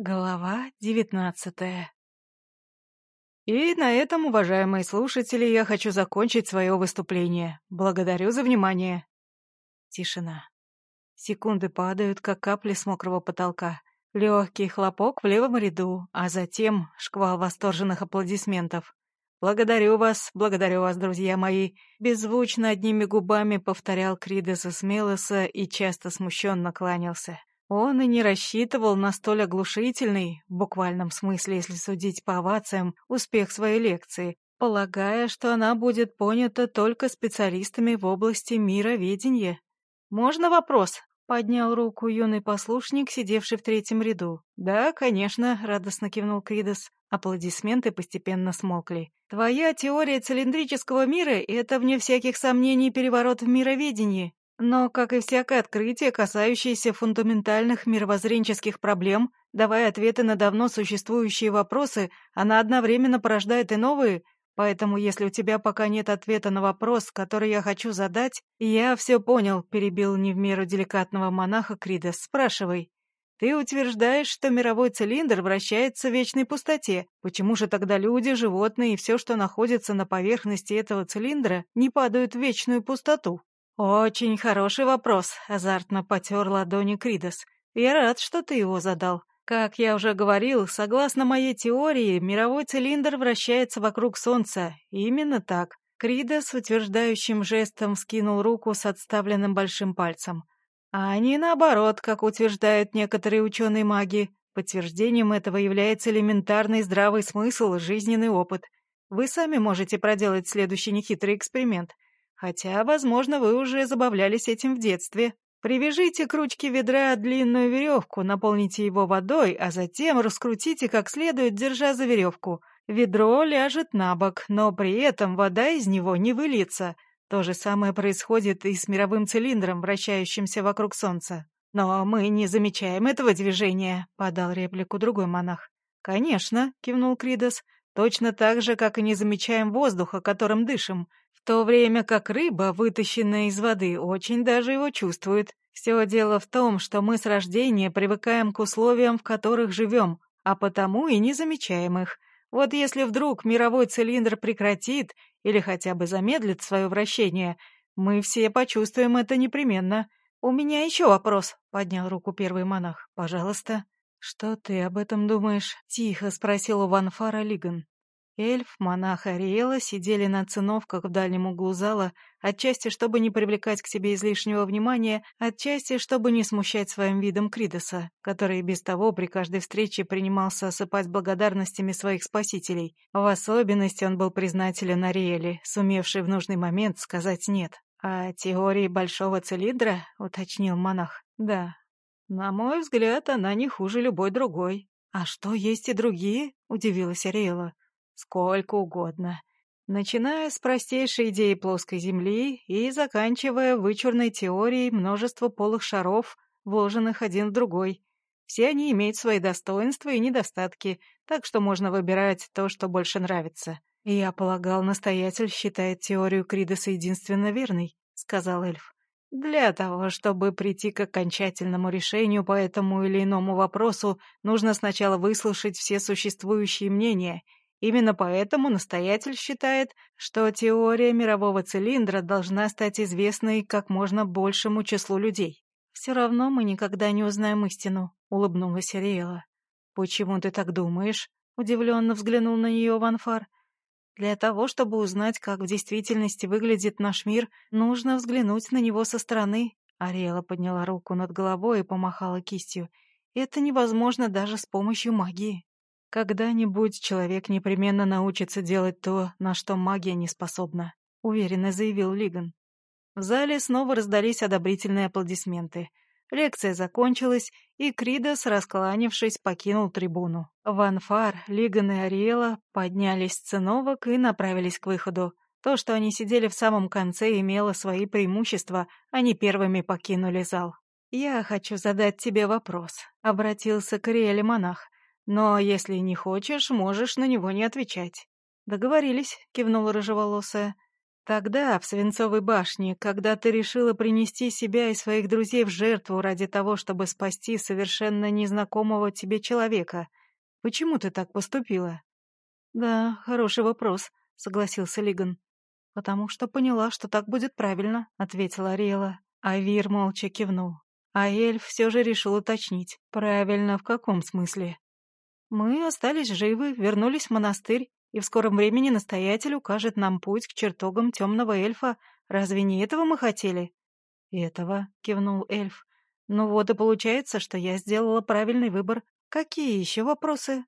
Глава девятнадцатая И на этом, уважаемые слушатели, я хочу закончить свое выступление. Благодарю за внимание. Тишина. Секунды падают, как капли с мокрого потолка. Легкий хлопок в левом ряду, а затем шквал восторженных аплодисментов. «Благодарю вас, благодарю вас, друзья мои!» Беззвучно одними губами повторял Кридеса Смелоса и часто смущенно кланялся. Он и не рассчитывал на столь оглушительный, в буквальном смысле, если судить по овациям, успех своей лекции, полагая, что она будет понята только специалистами в области мироведения. «Можно вопрос?» — поднял руку юный послушник, сидевший в третьем ряду. «Да, конечно», — радостно кивнул Кридос. Аплодисменты постепенно смолкли. «Твоя теория цилиндрического мира — это, вне всяких сомнений, переворот в мироведении. Но, как и всякое открытие, касающееся фундаментальных мировоззренческих проблем, давая ответы на давно существующие вопросы, она одновременно порождает и новые, поэтому если у тебя пока нет ответа на вопрос, который я хочу задать, я все понял, перебил не в меру деликатного монаха Кридес, спрашивай. Ты утверждаешь, что мировой цилиндр вращается в вечной пустоте. Почему же тогда люди, животные и все, что находится на поверхности этого цилиндра, не падают в вечную пустоту? «Очень хороший вопрос», — азартно потер ладони Кридос. «Я рад, что ты его задал. Как я уже говорил, согласно моей теории, мировой цилиндр вращается вокруг Солнца. Именно так». Кридос утверждающим жестом скинул руку с отставленным большим пальцем. А не наоборот, как утверждают некоторые ученые-маги. Подтверждением этого является элементарный здравый смысл жизненный опыт. Вы сами можете проделать следующий нехитрый эксперимент — Хотя, возможно, вы уже забавлялись этим в детстве. Привяжите к ручке ведра длинную веревку, наполните его водой, а затем раскрутите как следует, держа за веревку. Ведро ляжет на бок, но при этом вода из него не выльется. То же самое происходит и с мировым цилиндром, вращающимся вокруг Солнца. «Но мы не замечаем этого движения», — подал реплику другой монах. «Конечно», — кивнул Кридос, — «точно так же, как и не замечаем воздуха, которым дышим то время как рыба, вытащенная из воды, очень даже его чувствует. Все дело в том, что мы с рождения привыкаем к условиям, в которых живем, а потому и не замечаем их. Вот если вдруг мировой цилиндр прекратит или хотя бы замедлит свое вращение, мы все почувствуем это непременно. «У меня еще вопрос», — поднял руку первый монах. «Пожалуйста». «Что ты об этом думаешь?» — тихо спросил у Ванфара Лиган. Эльф, монах Ариэла сидели на циновках в дальнем углу зала, отчасти чтобы не привлекать к себе излишнего внимания, отчасти чтобы не смущать своим видом Кридоса, который без того при каждой встрече принимался осыпать благодарностями своих спасителей. В особенности он был признателен Ариэле, сумевшей в нужный момент сказать «нет». «А теории большого цилиндра?» — уточнил монах. «Да. На мой взгляд, она не хуже любой другой». «А что, есть и другие?» — удивилась Ариэла. Сколько угодно. Начиная с простейшей идеи плоской Земли и заканчивая вычурной теорией множества полых шаров, вложенных один в другой. Все они имеют свои достоинства и недостатки, так что можно выбирать то, что больше нравится. Я полагал, настоятель считает теорию Кридоса единственно верной, — сказал эльф. Для того, чтобы прийти к окончательному решению по этому или иному вопросу, нужно сначала выслушать все существующие мнения — Именно поэтому настоятель считает, что теория мирового цилиндра должна стать известной как можно большему числу людей. «Все равно мы никогда не узнаем истину», — улыбнулась Ариэла. «Почему ты так думаешь?» — удивленно взглянул на нее Ванфар. «Для того, чтобы узнать, как в действительности выглядит наш мир, нужно взглянуть на него со стороны». Ариэла подняла руку над головой и помахала кистью. «Это невозможно даже с помощью магии». «Когда-нибудь человек непременно научится делать то, на что магия не способна», — уверенно заявил Лиган. В зале снова раздались одобрительные аплодисменты. Лекция закончилась, и Кридос, раскланившись, покинул трибуну. Ванфар, Лиган и Ариэла поднялись с циновок и направились к выходу. То, что они сидели в самом конце, имело свои преимущества, они первыми покинули зал. «Я хочу задать тебе вопрос», — обратился к Ариэле монах. Но если не хочешь, можешь на него не отвечать. Договорились, кивнула рыжеволосая. Тогда, в Свинцовой башне, когда ты решила принести себя и своих друзей в жертву ради того, чтобы спасти совершенно незнакомого тебе человека, почему ты так поступила? Да, хороший вопрос, согласился Лиган. Потому что поняла, что так будет правильно, ответила Ариэла. Авир молча кивнул. А эльф все же решил уточнить. Правильно, в каком смысле? Мы остались живы, вернулись в монастырь, и в скором времени настоятель укажет нам путь к чертогам темного эльфа. Разве не этого мы хотели?» «Этого», — кивнул эльф. «Ну вот и получается, что я сделала правильный выбор. Какие еще вопросы?»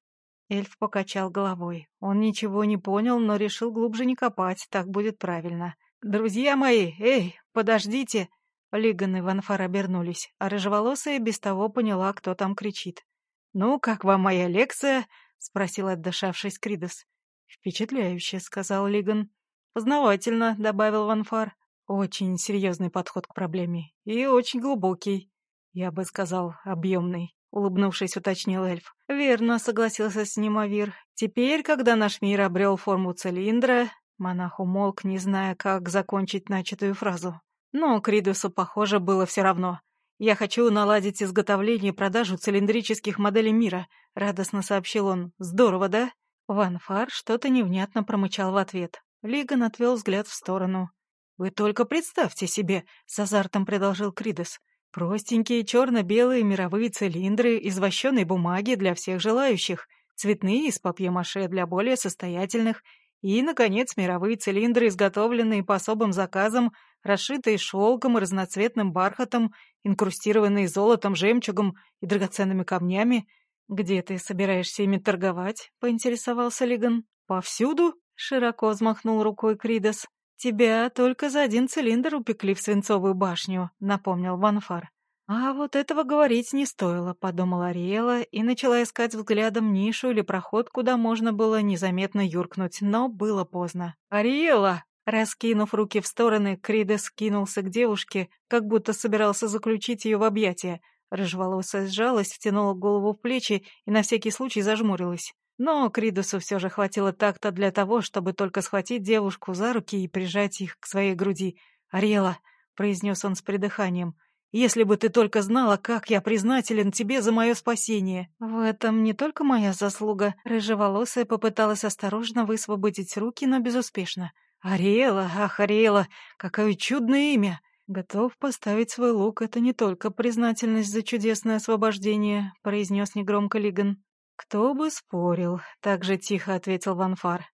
Эльф покачал головой. Он ничего не понял, но решил глубже не копать, так будет правильно. «Друзья мои, эй, подождите!» Лиган и Ванфар обернулись, а рыжеволосая без того поняла, кто там кричит. «Ну, как вам моя лекция?» — спросил отдышавшись Кридос. «Впечатляюще», — сказал Лиган. «Познавательно», — добавил Ванфар. «Очень серьезный подход к проблеме. И очень глубокий. Я бы сказал, объемный», — улыбнувшись, уточнил эльф. «Верно», — согласился с ним Авир. «Теперь, когда наш мир обрел форму цилиндра...» Монах умолк, не зная, как закончить начатую фразу. Но Кридусу, похоже, было все равно. «Я хочу наладить изготовление и продажу цилиндрических моделей мира», — радостно сообщил он. «Здорово, да?» Ванфар что-то невнятно промычал в ответ. Лиган отвел взгляд в сторону. «Вы только представьте себе», — с азартом предложил Кридес. «Простенькие черно-белые мировые цилиндры из вощеной бумаги для всех желающих, цветные из папье-маше для более состоятельных и, наконец, мировые цилиндры, изготовленные по особым заказам, расшитые шелком и разноцветным бархатом, инкрустированные золотом, жемчугом и драгоценными камнями — «Где ты собираешься ими торговать?» — поинтересовался Лиган. «Повсюду?» — широко взмахнул рукой Кридос. «Тебя только за один цилиндр упекли в свинцовую башню», — напомнил Ванфар. «А вот этого говорить не стоило», — подумала Ариэла и начала искать взглядом нишу или проход, куда можно было незаметно юркнуть, но было поздно. «Ариэла!» Раскинув руки в стороны, Кридес кинулся к девушке, как будто собирался заключить ее в объятия. Рыжеволосая сжалась, втянула голову в плечи и на всякий случай зажмурилась. Но Кридусу все же хватило так-то для того, чтобы только схватить девушку за руки и прижать их к своей груди. «Ариэла», — произнес он с придыханием, — «если бы ты только знала, как я признателен тебе за мое спасение». «В этом не только моя заслуга». Рыжеволосая попыталась осторожно высвободить руки, но безуспешно. «Ариэла, ах, Ариэла, какое чудное имя!» «Готов поставить свой лук — это не только признательность за чудесное освобождение», — произнес негромко Лиган. «Кто бы спорил», — так же тихо ответил Ванфар.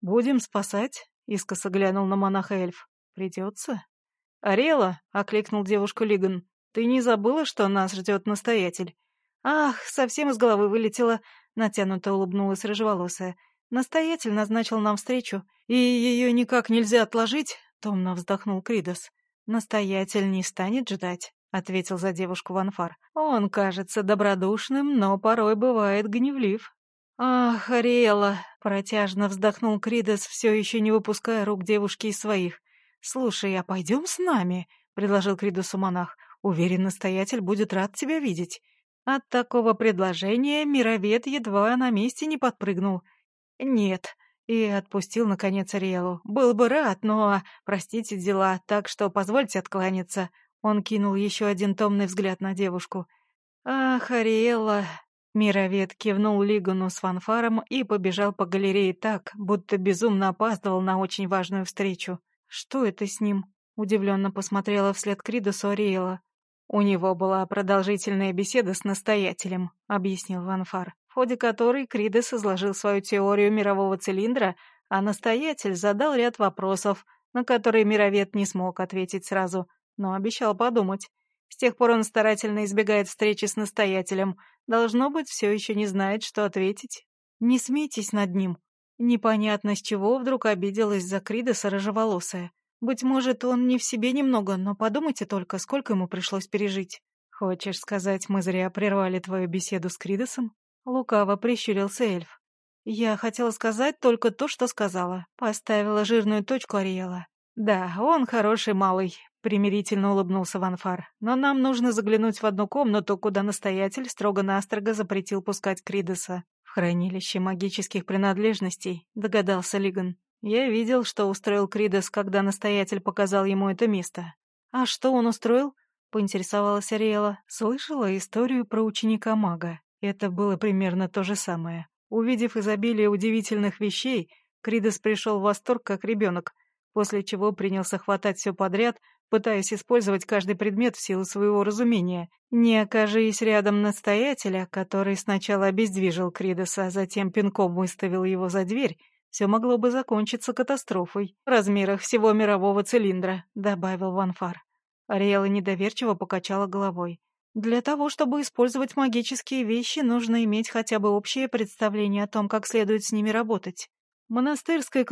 «Будем спасать?» — искоса глянул на монаха эльф. «Придется?» «Арела!» — окликнул девушку Лиган. «Ты не забыла, что нас ждет настоятель?» «Ах, совсем из головы вылетела!» — натянуто улыбнулась рыжеволосая. «Настоятель назначил нам встречу, и ее никак нельзя отложить?» — томно вздохнул Кридос. «Настоятель не станет ждать», — ответил за девушку Ванфар. «Он кажется добродушным, но порой бывает гневлив». «Ах, Ариэла!» — протяжно вздохнул Кридес, все еще не выпуская рук девушки из своих. «Слушай, а пойдем с нами?» — предложил Кридусу монах. «Уверен, настоятель будет рад тебя видеть». От такого предложения мировед едва на месте не подпрыгнул. «Нет, и отпустил, наконец, Ариэлу. «Был бы рад, но, простите, дела, так что позвольте откланяться». Он кинул еще один томный взгляд на девушку. «Ах, Ариэла!» Мировед кивнул Лигану с фанфаром и побежал по галерее так, будто безумно опаздывал на очень важную встречу. «Что это с ним?» — удивленно посмотрела вслед Кридусу Ариэла. «У него была продолжительная беседа с настоятелем», — объяснил Ванфар в ходе которой Кридес изложил свою теорию мирового цилиндра, а настоятель задал ряд вопросов, на которые мировед не смог ответить сразу, но обещал подумать. С тех пор он старательно избегает встречи с настоятелем. Должно быть, все еще не знает, что ответить. Не смейтесь над ним. Непонятно, с чего вдруг обиделась за Кридеса рыжеволосая. Быть может, он не в себе немного, но подумайте только, сколько ему пришлось пережить. Хочешь сказать, мы зря прервали твою беседу с Кридесом? Лукаво прищурился эльф. Я хотела сказать только то, что сказала. Поставила жирную точку Ариэла. Да, он хороший малый, примирительно улыбнулся Ванфар. Но нам нужно заглянуть в одну комнату, куда настоятель строго-настрого запретил пускать Кридеса. В хранилище магических принадлежностей, догадался Лиган. Я видел, что устроил Кридос, когда настоятель показал ему это место. А что он устроил? Поинтересовалась Ариэла. Слышала историю про ученика-мага. Это было примерно то же самое. Увидев изобилие удивительных вещей, Кридос пришел в восторг, как ребенок, после чего принялся хватать все подряд, пытаясь использовать каждый предмет в силу своего разумения. Не окажись рядом настоятеля, который сначала обездвижил Кридоса, а затем пинком выставил его за дверь, все могло бы закончиться катастрофой в размерах всего мирового цилиндра», — добавил Ванфар. Ариэла недоверчиво покачала головой. «Для того, чтобы использовать магические вещи, нужно иметь хотя бы общее представление о том, как следует с ними работать. В монастырской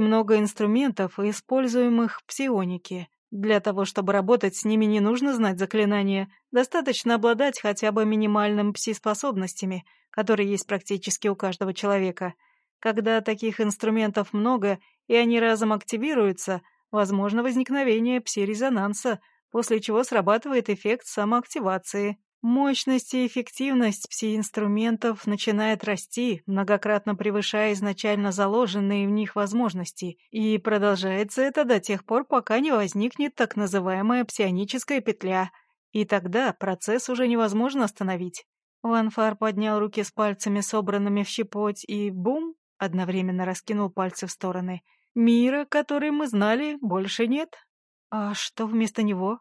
много инструментов, используемых в псионике. Для того, чтобы работать с ними, не нужно знать заклинания, достаточно обладать хотя бы минимальным пси-способностями, которые есть практически у каждого человека — когда таких инструментов много и они разом активируются, возможно возникновение пси-резонанса, после чего срабатывает эффект самоактивации. Мощность и эффективность пси-инструментов начинает расти, многократно превышая изначально заложенные в них возможности, и продолжается это до тех пор, пока не возникнет так называемая псионическая петля, и тогда процесс уже невозможно остановить. Ванфар поднял руки с пальцами, собранными в щепоть, и бум! Одновременно раскинул пальцы в стороны. «Мира, который мы знали, больше нет. А что вместо него?»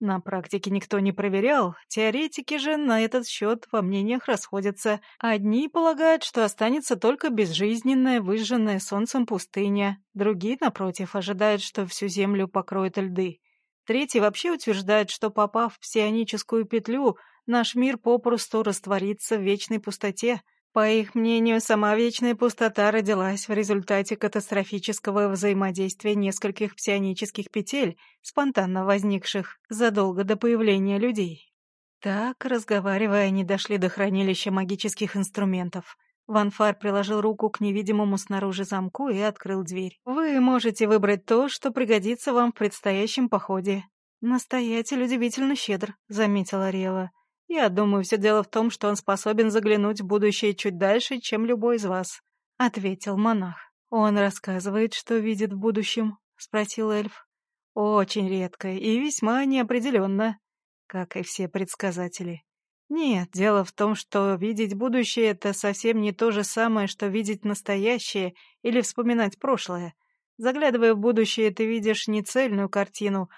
На практике никто не проверял, теоретики же на этот счет во мнениях расходятся. Одни полагают, что останется только безжизненная, выжженная солнцем пустыня. Другие, напротив, ожидают, что всю землю покроют льды. Третьи вообще утверждают, что, попав в псионическую петлю, наш мир попросту растворится в вечной пустоте. По их мнению, сама вечная пустота родилась в результате катастрофического взаимодействия нескольких псионических петель, спонтанно возникших задолго до появления людей. Так, разговаривая, они дошли до хранилища магических инструментов. Ванфар приложил руку к невидимому снаружи замку и открыл дверь. «Вы можете выбрать то, что пригодится вам в предстоящем походе». «Настоятель удивительно щедр», — заметила Ариэла. Я думаю, все дело в том, что он способен заглянуть в будущее чуть дальше, чем любой из вас», — ответил монах. «Он рассказывает, что видит в будущем?» — спросил эльф. «Очень редко и весьма неопределенно, как и все предсказатели. Нет, дело в том, что видеть будущее — это совсем не то же самое, что видеть настоящее или вспоминать прошлое. Заглядывая в будущее, ты видишь не цельную картину,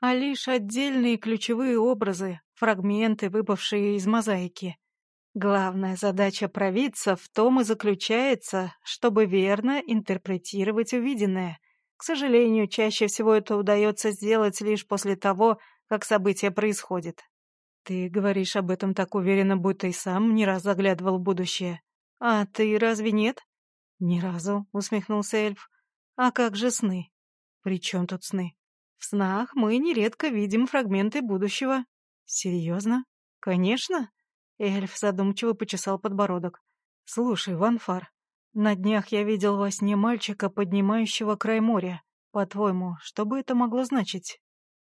а лишь отдельные ключевые образы, фрагменты, выпавшие из мозаики. Главная задача провидца в том и заключается, чтобы верно интерпретировать увиденное. К сожалению, чаще всего это удается сделать лишь после того, как событие происходит. Ты говоришь об этом так уверенно, будто и сам не раз заглядывал в будущее. А ты разве нет? Ни разу, усмехнулся эльф. А как же сны? При чем тут сны? В снах мы нередко видим фрагменты будущего. Серьезно? Конечно. Эльф задумчиво почесал подбородок. Слушай, Ванфар, на днях я видел во сне мальчика, поднимающего край моря. По-твоему, что бы это могло значить?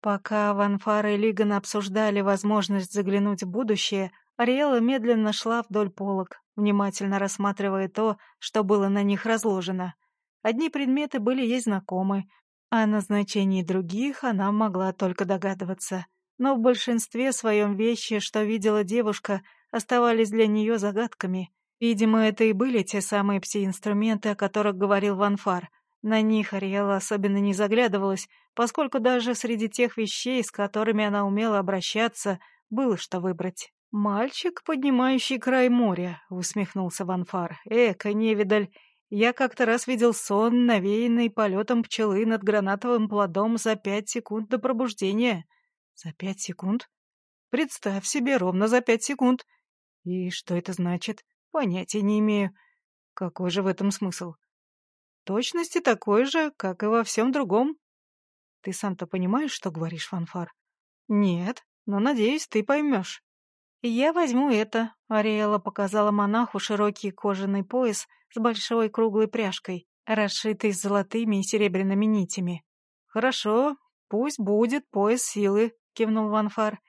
Пока Ванфар и Лиган обсуждали возможность заглянуть в будущее, Ариэла медленно шла вдоль полок, внимательно рассматривая то, что было на них разложено. Одни предметы были ей знакомы, о назначении других она могла только догадываться. Но в большинстве своем вещи, что видела девушка, оставались для нее загадками. Видимо, это и были те самые пси-инструменты, о которых говорил Ванфар. На них Ариэла особенно не заглядывалась, поскольку даже среди тех вещей, с которыми она умела обращаться, было что выбрать. «Мальчик, поднимающий край моря», — усмехнулся Ванфар. «Эка, невидаль, я как-то раз видел сон, навеянный полетом пчелы над гранатовым плодом за пять секунд до пробуждения. За пять секунд? Представь себе, ровно за пять секунд. И что это значит? Понятия не имею. Какой же в этом смысл? Точности такой же, как и во всем другом. Ты сам-то понимаешь, что говоришь, Фанфар? Нет, но, надеюсь, ты поймешь. «Я возьму это», — Ариэла показала монаху широкий кожаный пояс с большой круглой пряжкой, расшитый золотыми и серебряными нитями. «Хорошо, пусть будет пояс силы», — кивнул Ванфар.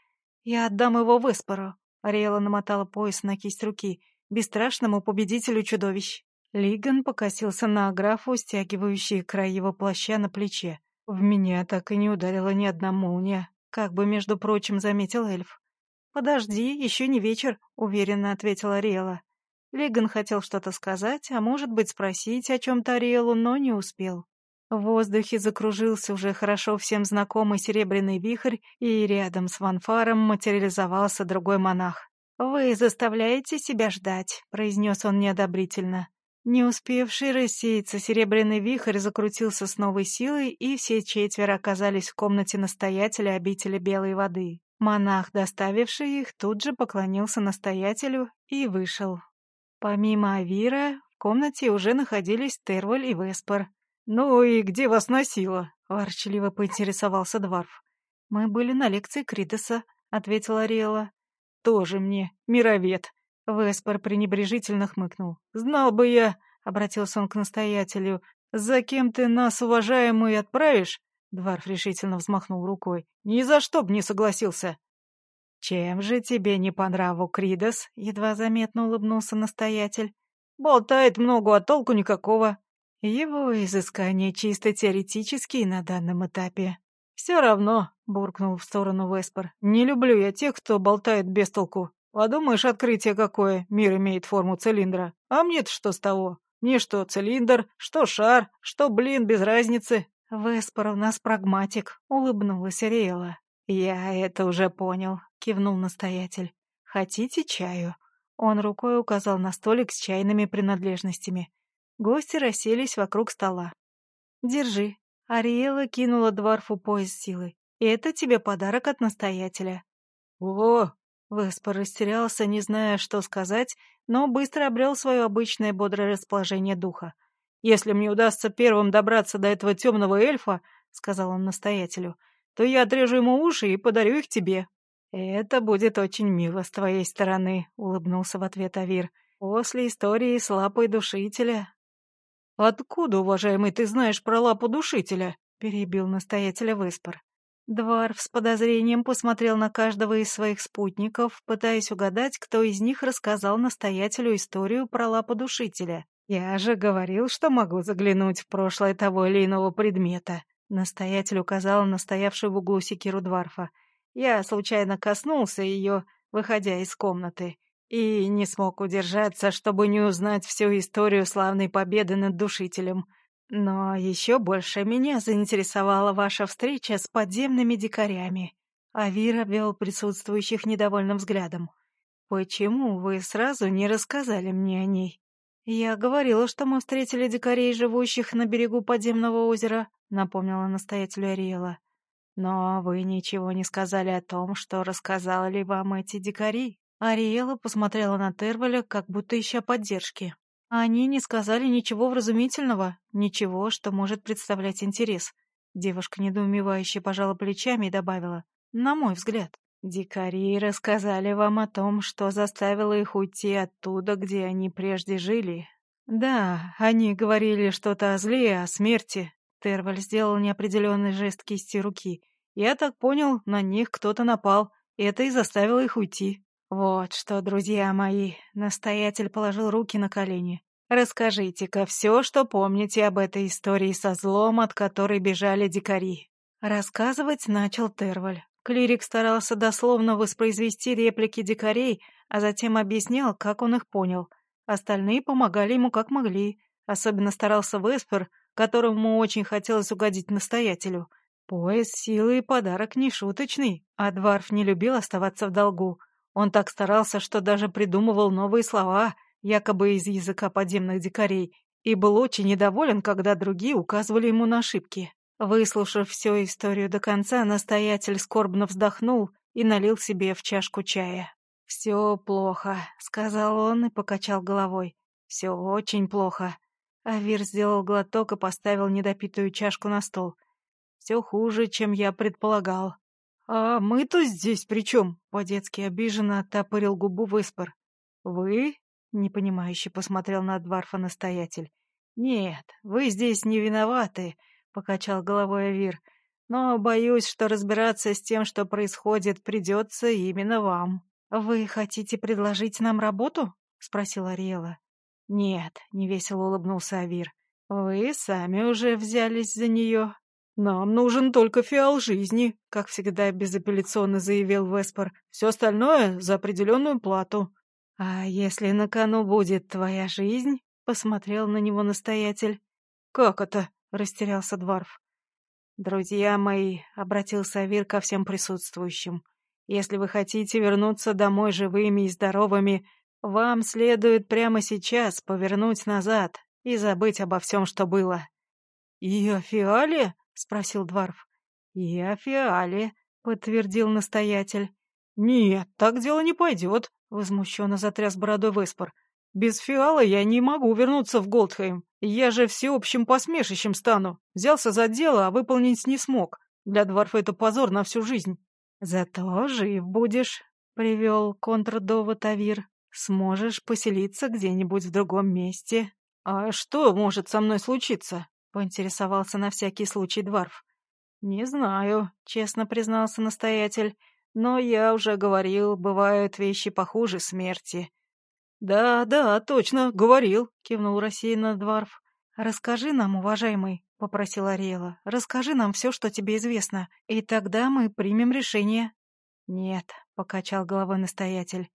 «Я отдам его Веспору», — Ариэла намотала пояс на кисть руки, бесстрашному победителю чудовищ. Лиган покосился на аграфу, стягивающие край его плаща на плече. В меня так и не ударила ни одна молния, как бы, между прочим, заметил эльф. «Подожди, еще не вечер», — уверенно ответила Ариэла. Лиган хотел что-то сказать, а может быть спросить о чем-то Ариэлу, но не успел. В воздухе закружился уже хорошо всем знакомый серебряный вихрь, и рядом с Ванфаром материализовался другой монах. «Вы заставляете себя ждать», — произнес он неодобрительно. Не успевший рассеяться, серебряный вихрь закрутился с новой силой, и все четверо оказались в комнате настоятеля обители белой воды. Монах, доставивший их, тут же поклонился настоятелю и вышел. Помимо Авира, в комнате уже находились Терваль и Веспер. «Ну и где вас носило?» — ворчливо поинтересовался Дварф. «Мы были на лекции Критоса», — ответила Ариэла. «Тоже мне, мировед». Веспер пренебрежительно хмыкнул. «Знал бы я», — обратился он к настоятелю, — «за кем ты нас, уважаемый, отправишь?» Дварф решительно взмахнул рукой. «Ни за что б не согласился». «Чем же тебе не по нраву, Кридос?» — едва заметно улыбнулся настоятель. «Болтает много, а толку никакого. Его изыскания чисто теоретические на данном этапе. «Все равно», — буркнул в сторону Веспер, — «не люблю я тех, кто болтает без толку. Подумаешь, открытие какое, мир имеет форму цилиндра. А мне-то что с того? Мне что цилиндр, что шар, что блин, без разницы». «Веспер у нас прагматик», — улыбнулась Ариэла. «Я это уже понял», — кивнул настоятель. «Хотите чаю?» Он рукой указал на столик с чайными принадлежностями. Гости расселись вокруг стола. «Держи». Ариэла кинула дворфу пояс силы. «Это тебе подарок от настоятеля». «О!» Веспор растерялся, не зная, что сказать, но быстро обрел свое обычное бодрое расположение духа. «Если мне удастся первым добраться до этого темного эльфа, — сказал он настоятелю, — то я отрежу ему уши и подарю их тебе». «Это будет очень мило с твоей стороны», — улыбнулся в ответ Авир. «После истории с лапой душителя «Откуда, уважаемый, ты знаешь про лапу душителя?» — перебил настоятеля Выспор. Дварф с подозрением посмотрел на каждого из своих спутников, пытаясь угадать, кто из них рассказал настоятелю историю про лапу душителя. «Я же говорил, что могу заглянуть в прошлое того или иного предмета», — настоятель указал на стоявшую в углу секиру Дварфа. «Я случайно коснулся ее, выходя из комнаты и не смог удержаться, чтобы не узнать всю историю славной победы над Душителем. Но еще больше меня заинтересовала ваша встреча с подземными дикарями. Авир обвел присутствующих недовольным взглядом. «Почему вы сразу не рассказали мне о ней?» «Я говорила, что мы встретили дикарей, живущих на берегу подземного озера», — напомнила настоятелю Ариэла. «Но вы ничего не сказали о том, что рассказали вам эти дикари». Ариэла посмотрела на Терваля, как будто ища поддержки. Они не сказали ничего вразумительного, ничего, что может представлять интерес. Девушка недоумевающе пожала плечами и добавила, на мой взгляд. «Дикари рассказали вам о том, что заставило их уйти оттуда, где они прежде жили. Да, они говорили что-то о зле, о смерти». Терваль сделал неопределенный жест кисти руки. «Я так понял, на них кто-то напал. Это и заставило их уйти». «Вот что, друзья мои», — настоятель положил руки на колени. «Расскажите-ка все, что помните об этой истории со злом, от которой бежали дикари». Рассказывать начал Терваль. Клирик старался дословно воспроизвести реплики дикарей, а затем объяснял, как он их понял. Остальные помогали ему как могли. Особенно старался Веспер, которому очень хотелось угодить настоятелю. Пояс силы и подарок не шуточный, а Дварф не любил оставаться в долгу. Он так старался, что даже придумывал новые слова, якобы из языка подземных дикарей, и был очень недоволен, когда другие указывали ему на ошибки. Выслушав всю историю до конца, настоятель скорбно вздохнул и налил себе в чашку чая. «Все плохо», — сказал он и покачал головой. «Все очень плохо». Авир сделал глоток и поставил недопитую чашку на стол. «Все хуже, чем я предполагал. «А мы-то здесь при чем?» — по-детски обиженно оттопырил губу Выспор. «Вы?» — непонимающе посмотрел на Дварфа настоятель. «Нет, вы здесь не виноваты», — покачал головой Авир. «Но боюсь, что разбираться с тем, что происходит, придется именно вам». «Вы хотите предложить нам работу?» — спросила Ариэла. «Нет», — невесело улыбнулся Авир. «Вы сами уже взялись за нее». «Нам нужен только фиал жизни», — как всегда безапелляционно заявил Веспор. «Все остальное за определенную плату». «А если на кону будет твоя жизнь?» — посмотрел на него настоятель. «Как это?» — растерялся Дварф. «Друзья мои», — обратился Авир ко всем присутствующим, — «если вы хотите вернуться домой живыми и здоровыми, вам следует прямо сейчас повернуть назад и забыть обо всем, что было». «И о Фиале?» — спросил Дварф. «И о Фиале», — подтвердил настоятель. «Нет, так дело не пойдет», — возмущенно затряс бородой Веспор. «Без Фиала я не могу вернуться в Голдхейм. Я же всеобщим посмешищем стану. Взялся за дело, а выполнить не смог. Для Дварфа это позор на всю жизнь». «Зато жив будешь», — привел контрдовод Авир. Сможешь поселиться где-нибудь в другом месте. А что может со мной случиться? Поинтересовался на всякий случай Дварф. Не знаю, честно признался настоятель. Но я уже говорил, бывают вещи похуже смерти. Да, да, точно, говорил, кивнул рассеянно Дварф. Расскажи нам, уважаемый, — попросила Ариэла. «Расскажи нам все, что тебе известно, и тогда мы примем решение». «Нет», — покачал головой настоятель,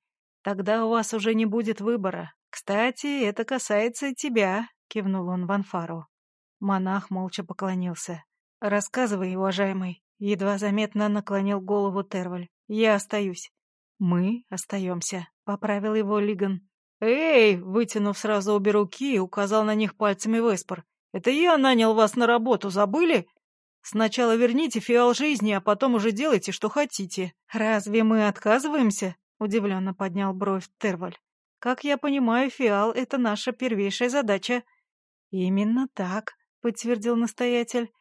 Тогда у вас уже не будет выбора. Кстати, это касается тебя, кивнул он Ванфару. Монах молча поклонился. Рассказывай, уважаемый, едва заметно наклонил голову Терваль. Я остаюсь. Мы остаемся, поправил его Лиган. Эй, вытянув сразу обе руки, указал на них пальцами Веспор. Это я нанял вас на работу, забыли? Сначала верните фиал жизни, а потом уже делайте, что хотите. Разве мы отказываемся? Удивленно поднял бровь Терваль. Как я понимаю, фиал — это наша первейшая задача. Именно так, подтвердил настоятель.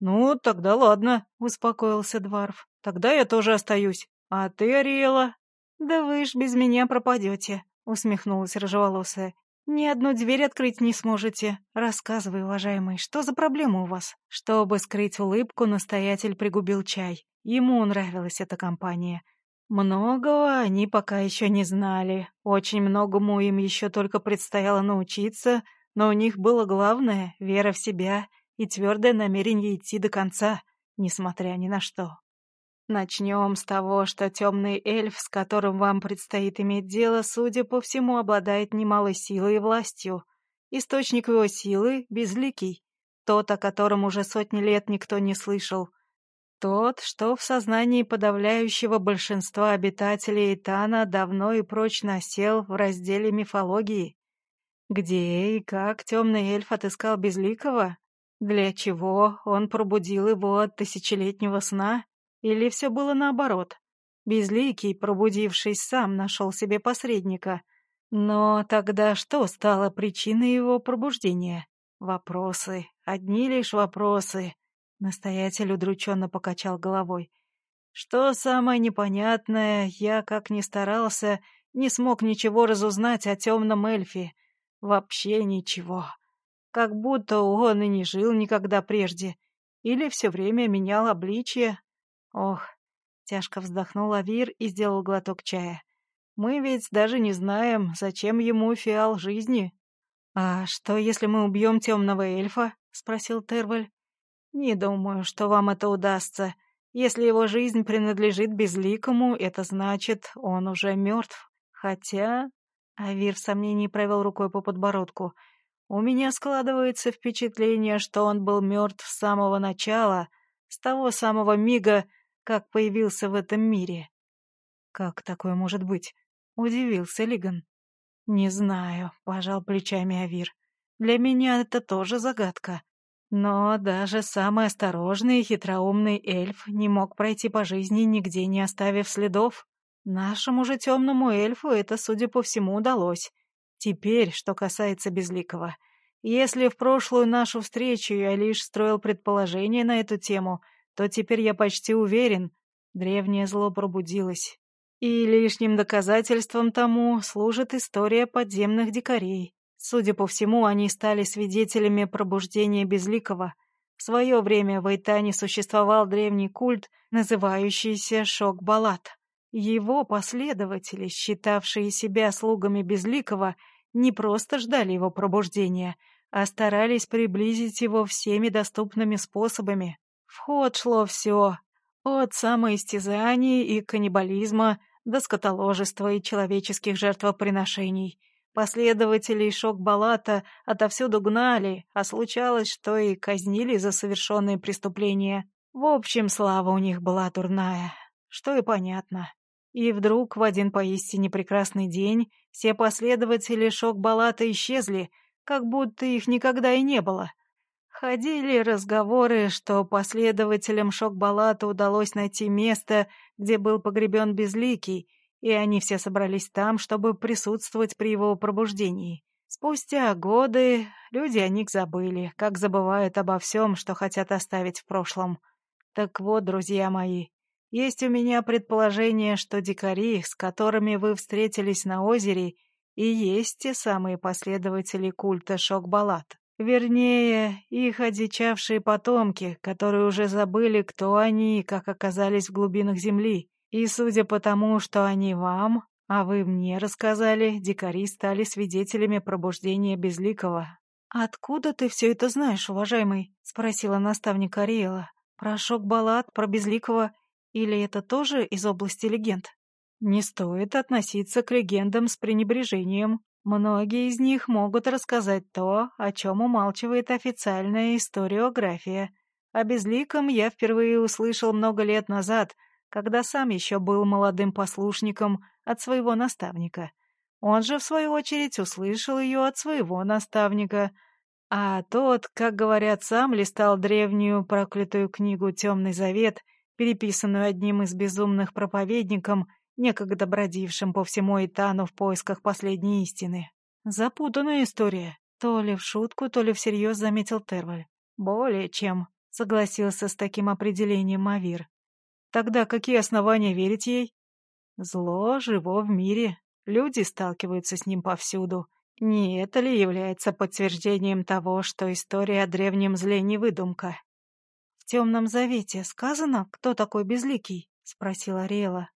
Ну, тогда ладно, успокоился Дварф. Тогда я тоже остаюсь. А ты, Ариэла? Да вы ж без меня пропадете, усмехнулась рыжеволосая. Ни одну дверь открыть не сможете. Рассказывай, уважаемый, что за проблема у вас? Чтобы скрыть улыбку, настоятель пригубил чай. Ему нравилась эта компания. Многого они пока еще не знали, очень многому им еще только предстояло научиться, но у них было главное — вера в себя и твердое намерение идти до конца, несмотря ни на что. Начнем с того, что темный эльф, с которым вам предстоит иметь дело, судя по всему, обладает немалой силой и властью. Источник его силы — безликий, тот, о котором уже сотни лет никто не слышал — тот, что в сознании подавляющего большинства обитателей Итана давно и прочно осел в разделе мифологии. Где и как темный эльф отыскал Безликого? Для чего он пробудил его от тысячелетнего сна? Или все было наоборот? Безликий, пробудившись, сам нашел себе посредника. Но тогда что стало причиной его пробуждения? Вопросы, одни лишь вопросы. Настоятель удрученно покачал головой. Что самое непонятное, я, как ни старался, не смог ничего разузнать о темном эльфе. Вообще ничего. Как будто он и не жил никогда прежде. Или все время менял обличие. Ох, тяжко вздохнул Авир и сделал глоток чая. Мы ведь даже не знаем, зачем ему фиал жизни. «А что, если мы убьем темного эльфа?» — спросил Терваль. «Не думаю, что вам это удастся. Если его жизнь принадлежит безликому, это значит, он уже мертв. Хотя...» Авир в сомнении провел рукой по подбородку. «У меня складывается впечатление, что он был мертв с самого начала, с того самого мига, как появился в этом мире». «Как такое может быть?» — удивился Лиган. «Не знаю», — пожал плечами Авир. «Для меня это тоже загадка. Но даже самый осторожный и хитроумный эльф не мог пройти по жизни, нигде не оставив следов. Нашему же темному эльфу это, судя по всему, удалось. Теперь, что касается Безликого. Если в прошлую нашу встречу я лишь строил предположения на эту тему, то теперь я почти уверен, древнее зло пробудилось. И лишним доказательством тому служит история подземных дикарей. Судя по всему, они стали свидетелями пробуждения Безликого. В свое время в Айтане существовал древний культ, называющийся Шок-Балат. Его последователи, считавшие себя слугами Безликого, не просто ждали его пробуждения, а старались приблизить его всеми доступными способами. В ход шло все, от самоистязаний и каннибализма до скотоложества и человеческих жертвоприношений. Последователей шок-балата отовсюду гнали, а случалось, что и казнили за совершенные преступления. В общем, слава у них была дурная, что и понятно. И вдруг в один поистине прекрасный день все последователи шок-балата исчезли, как будто их никогда и не было. Ходили разговоры, что последователям шок-балата удалось найти место, где был погребен Безликий, и они все собрались там, чтобы присутствовать при его пробуждении. Спустя годы люди о них забыли, как забывают обо всем, что хотят оставить в прошлом. Так вот, друзья мои, есть у меня предположение, что дикари, с которыми вы встретились на озере, и есть те самые последователи культа Шокбалат. Вернее, их одичавшие потомки, которые уже забыли, кто они и как оказались в глубинах земли. И судя по тому, что они вам, а вы мне рассказали, дикари стали свидетелями пробуждения Безликого. «Откуда ты все это знаешь, уважаемый?» — спросила наставник Ариэла. «Про шок-баллад, про Безликого или это тоже из области легенд? Не стоит относиться к легендам с пренебрежением. Многие из них могут рассказать то, о чем умалчивает официальная историография. О Безликом я впервые услышал много лет назад, когда сам еще был молодым послушником от своего наставника. Он же, в свою очередь, услышал ее от своего наставника. А тот, как говорят, сам листал древнюю проклятую книгу «Темный завет», переписанную одним из безумных проповедников, некогда бродившим по всему Итану в поисках последней истины. Запутанная история. То ли в шутку, то ли всерьез заметил Терваль. Более чем, согласился с таким определением Мавир. Тогда какие основания верить ей? Зло живо в мире. Люди сталкиваются с ним повсюду. Не это ли является подтверждением того, что история о древнем зле не выдумка? Темном завете сказано, кто такой Безликий?» — спросила Ариэла.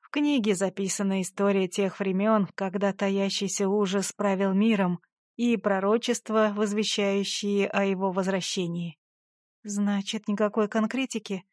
«В книге записана история тех времен, когда таящийся ужас правил миром, и пророчества, возвещающие о его возвращении». «Значит, никакой конкретики?»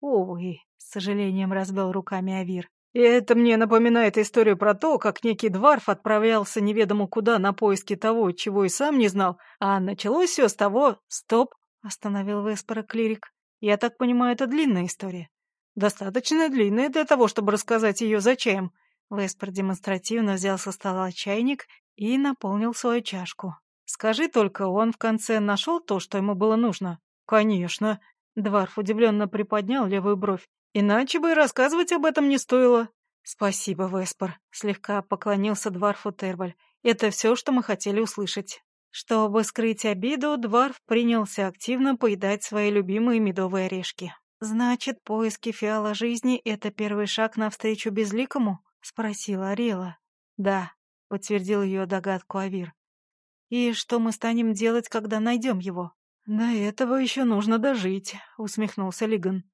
«Увы», — с сожалением разбил руками Авир. И это мне напоминает историю про то, как некий дворф отправлялся неведомо куда на поиски того, чего и сам не знал, а началось все с того... Стоп! — остановил Веспора клирик. «Я так понимаю, это длинная история?» «Достаточно длинная для того, чтобы рассказать ее за чаем». Веспер демонстративно взял со стола чайник и наполнил свою чашку. «Скажи только, он в конце нашел то, что ему было нужно?» «Конечно». Дварф удивленно приподнял левую бровь. «Иначе бы и рассказывать об этом не стоило». «Спасибо, Веспер», — слегка поклонился Дварфу Терваль. «Это все, что мы хотели услышать». Чтобы скрыть обиду, Дварф принялся активно поедать свои любимые медовые орешки. «Значит, поиски фиала жизни — это первый шаг навстречу безликому?» — спросила Арела. «Да», — подтвердил ее догадку Авир. «И что мы станем делать, когда найдем его?» «До этого еще нужно дожить», — усмехнулся Лиган.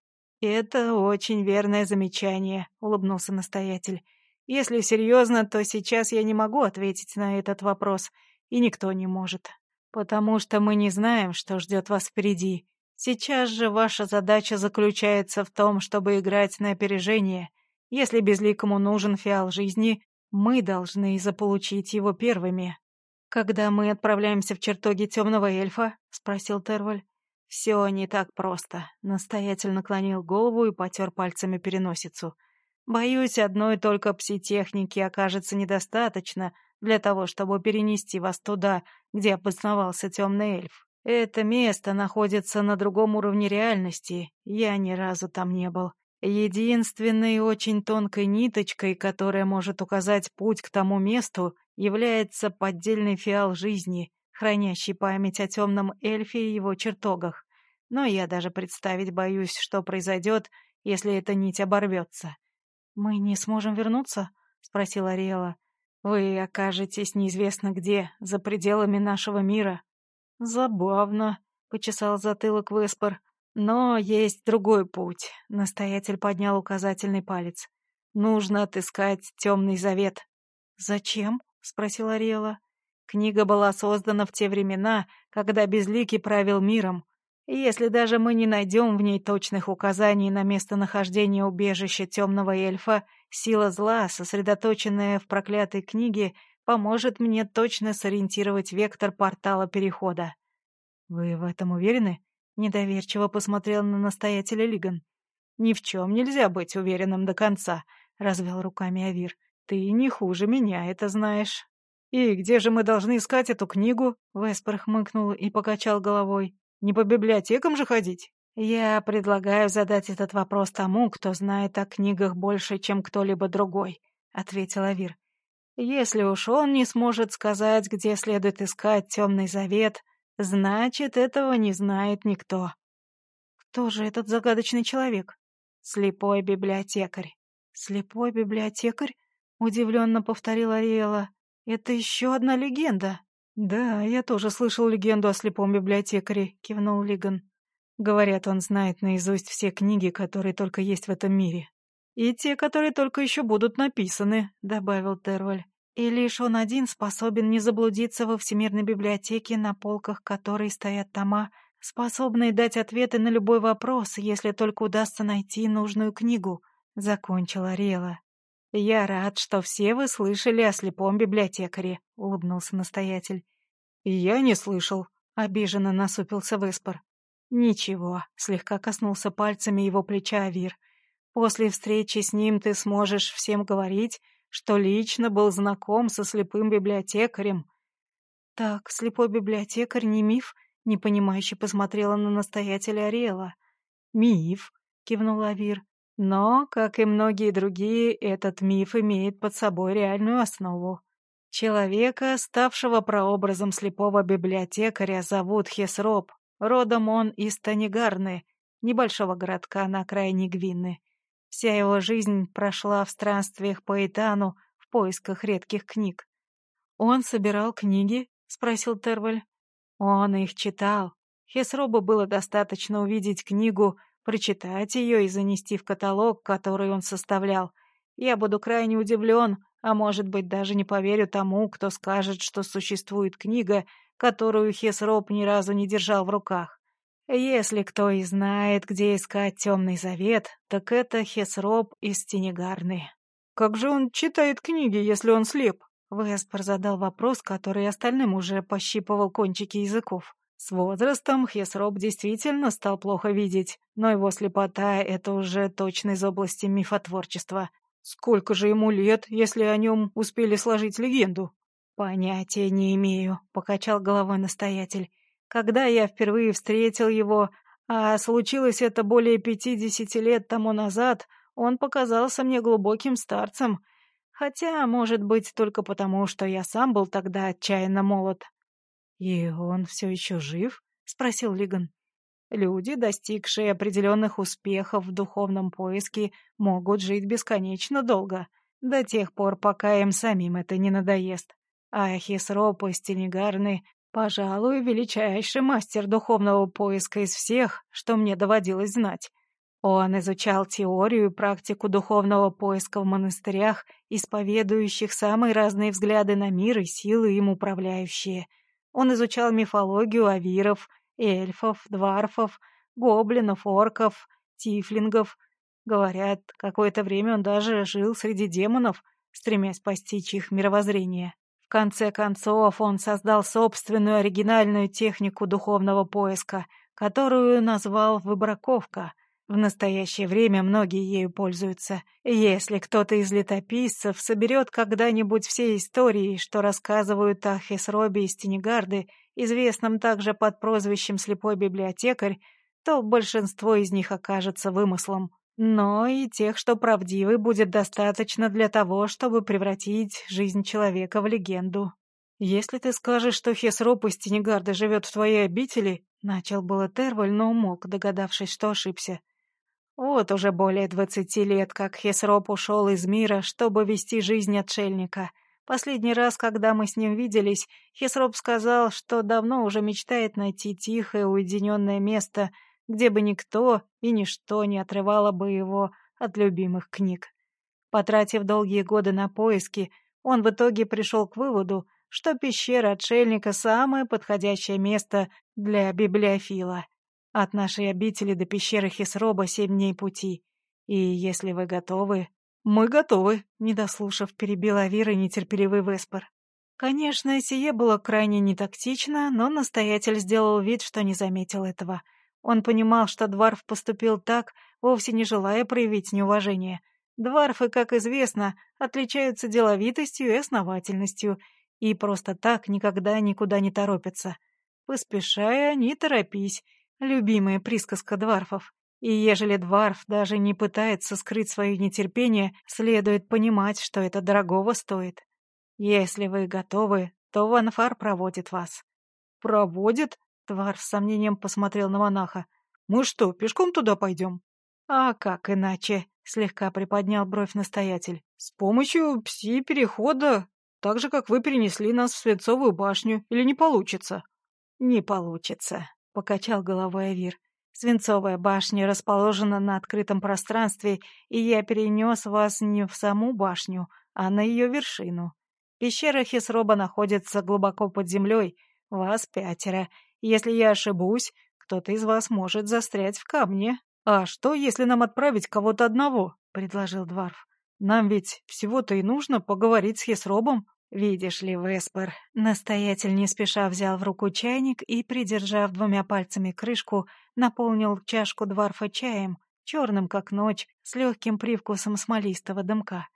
«Это очень верное замечание», — улыбнулся настоятель. «Если серьезно, то сейчас я не могу ответить на этот вопрос» и никто не может. Потому что мы не знаем, что ждет вас впереди. Сейчас же ваша задача заключается в том, чтобы играть на опережение. Если безликому нужен фиал жизни, мы должны заполучить его первыми. «Когда мы отправляемся в чертоги темного эльфа?» — спросил Терваль. «Все не так просто», — настоятельно наклонил голову и потер пальцами переносицу. «Боюсь, одной только пситехники окажется недостаточно, для того, чтобы перенести вас туда, где обосновался темный эльф. Это место находится на другом уровне реальности, я ни разу там не был. Единственной очень тонкой ниточкой, которая может указать путь к тому месту, является поддельный фиал жизни, хранящий память о темном эльфе и его чертогах. Но я даже представить боюсь, что произойдет, если эта нить оборвется. «Мы не сможем вернуться?» — спросила Ариэла. Вы окажетесь неизвестно где, за пределами нашего мира. Забавно, почесал затылок Веспер. Но есть другой путь. Настоятель поднял указательный палец. Нужно отыскать темный завет. Зачем? спросила Ариэла. Книга была создана в те времена, когда Безликий правил миром. Если даже мы не найдем в ней точных указаний на местонахождение убежища темного эльфа, сила зла, сосредоточенная в проклятой книге, поможет мне точно сориентировать вектор портала перехода. «Вы в этом уверены?» — недоверчиво посмотрел на настоятеля Лиган. «Ни в чем нельзя быть уверенным до конца», — развел руками Авир. «Ты не хуже меня это знаешь». «И где же мы должны искать эту книгу?» Веспер хмыкнул и покачал головой. «Не по библиотекам же ходить?» «Я предлагаю задать этот вопрос тому, кто знает о книгах больше, чем кто-либо другой», — ответил Авир. «Если уж он не сможет сказать, где следует искать темный завет, значит, этого не знает никто». «Кто же этот загадочный человек?» «Слепой библиотекарь». «Слепой библиотекарь?» — удивленно повторила Ариэла. «Это еще одна легенда». «Да, я тоже слышал легенду о слепом библиотекаре», — кивнул Лиган. «Говорят, он знает наизусть все книги, которые только есть в этом мире. И те, которые только еще будут написаны», — добавил Терваль. «И лишь он один способен не заблудиться во Всемирной библиотеке, на полках которой стоят тома, способные дать ответы на любой вопрос, если только удастся найти нужную книгу», — закончила Рела. «Я рад, что все вы слышали о слепом библиотекаре», — улыбнулся настоятель. «Я не слышал», — обиженно насупился Веспор. «Ничего», — слегка коснулся пальцами его плеча Авир. «После встречи с ним ты сможешь всем говорить, что лично был знаком со слепым библиотекарем». «Так, слепой библиотекарь не миф?» — непонимающе посмотрела на настоятеля Ариэла. «Миф», — кивнул Авир. Но, как и многие другие, этот миф имеет под собой реальную основу. Человека, ставшего прообразом слепого библиотекаря, зовут Хесроп. Родом он из Танигарны, небольшого городка на окраине Гвинны. Вся его жизнь прошла в странствиях по Итану в поисках редких книг. «Он собирал книги?» — спросил Терваль. Он их читал. Хесробу было достаточно увидеть книгу, прочитать ее и занести в каталог, который он составлял. Я буду крайне удивлен, а может быть даже не поверю тому, кто скажет, что существует книга, которую Хесроп ни разу не держал в руках. Если кто и знает, где искать темный завет, так это Хесроп из Тенегарны. «Как же он читает книги, если он слеп?» Веспер задал вопрос, который остальным уже пощипывал кончики языков. С возрастом Хесроп действительно стал плохо видеть, но его слепота — это уже точно из области мифотворчества. Сколько же ему лет, если о нем успели сложить легенду? «Понятия не имею», — покачал головой настоятель. «Когда я впервые встретил его, а случилось это более пятидесяти лет тому назад, он показался мне глубоким старцем. Хотя, может быть, только потому, что я сам был тогда отчаянно молод. «И он все еще жив?» — спросил Лиган. «Люди, достигшие определенных успехов в духовном поиске, могут жить бесконечно долго, до тех пор, пока им самим это не надоест. А Хисроп из пожалуй, величайший мастер духовного поиска из всех, что мне доводилось знать». Он изучал теорию и практику духовного поиска в монастырях, исповедующих самые разные взгляды на мир и силы им управляющие — он изучал мифологию авиров, эльфов, дварфов, гоблинов, орков, тифлингов. Говорят, какое-то время он даже жил среди демонов, стремясь постичь их мировоззрение. В конце концов, он создал собственную оригинальную технику духовного поиска, которую назвал «выбраковка», в настоящее время многие ею пользуются. Если кто-то из летописцев соберет когда-нибудь все истории, что рассказывают о Хесробе из Тенегарды, известном также под прозвищем «Слепой библиотекарь», то большинство из них окажется вымыслом. Но и тех, что правдивы, будет достаточно для того, чтобы превратить жизнь человека в легенду. «Если ты скажешь, что Хесроп из Тенегарда живет в твоей обители», — начал было Терваль, но умолк, догадавшись, что ошибся. Вот уже более двадцати лет, как Хесроп ушел из мира, чтобы вести жизнь отшельника. Последний раз, когда мы с ним виделись, Хесроп сказал, что давно уже мечтает найти тихое, уединенное место, где бы никто и ничто не отрывало бы его от любимых книг. Потратив долгие годы на поиски, он в итоге пришел к выводу, что пещера отшельника — самое подходящее место для библиофила. От нашей обители до пещеры Хисроба семь дней пути. И если вы готовы... Мы готовы, не дослушав, перебил Авира нетерпеливый Веспор. Конечно, сие было крайне нетактично, но настоятель сделал вид, что не заметил этого. Он понимал, что Дварф поступил так, вовсе не желая проявить неуважение. Дварфы, как известно, отличаются деловитостью и основательностью, и просто так никогда никуда не торопятся. Поспешая, не торопись, любимая присказка дварфов. И ежели дварф даже не пытается скрыть свое нетерпение, следует понимать, что это дорогого стоит. Если вы готовы, то Ванфар проводит вас. Проводит? Твар с сомнением посмотрел на монаха. Мы что, пешком туда пойдем? А как иначе? Слегка приподнял бровь настоятель. С помощью пси-перехода, так же, как вы перенесли нас в Свинцовую башню, или не получится? Не получится, покачал головой Авир. Свинцовая башня расположена на открытом пространстве, и я перенес вас не в саму башню, а на ее вершину. Пещера Хисроба находится глубоко под землей, вас пятеро. Если я ошибусь, кто-то из вас может застрять в камне. А что, если нам отправить кого-то одного? — предложил Дварф. Нам ведь всего-то и нужно поговорить с Хисробом. «Видишь ли, Веспер...» Настоятель не спеша взял в руку чайник и, придержав двумя пальцами крышку, наполнил чашку дворфа чаем, черным как ночь, с легким привкусом смолистого дымка.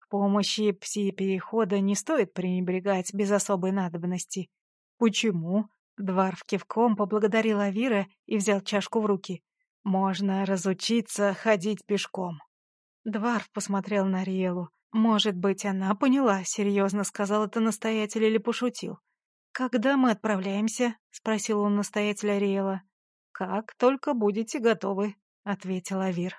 К помощи пси-перехода не стоит пренебрегать без особой надобности. «Почему?» Дварф кивком поблагодарил Авира и взял чашку в руки. «Можно разучиться ходить пешком». Дварф посмотрел на Риелу. «Может быть, она поняла, серьезно сказал это настоятель или пошутил. «Когда мы отправляемся?» — спросил он настоятеля Риэла. «Как только будете готовы», — ответил Авир.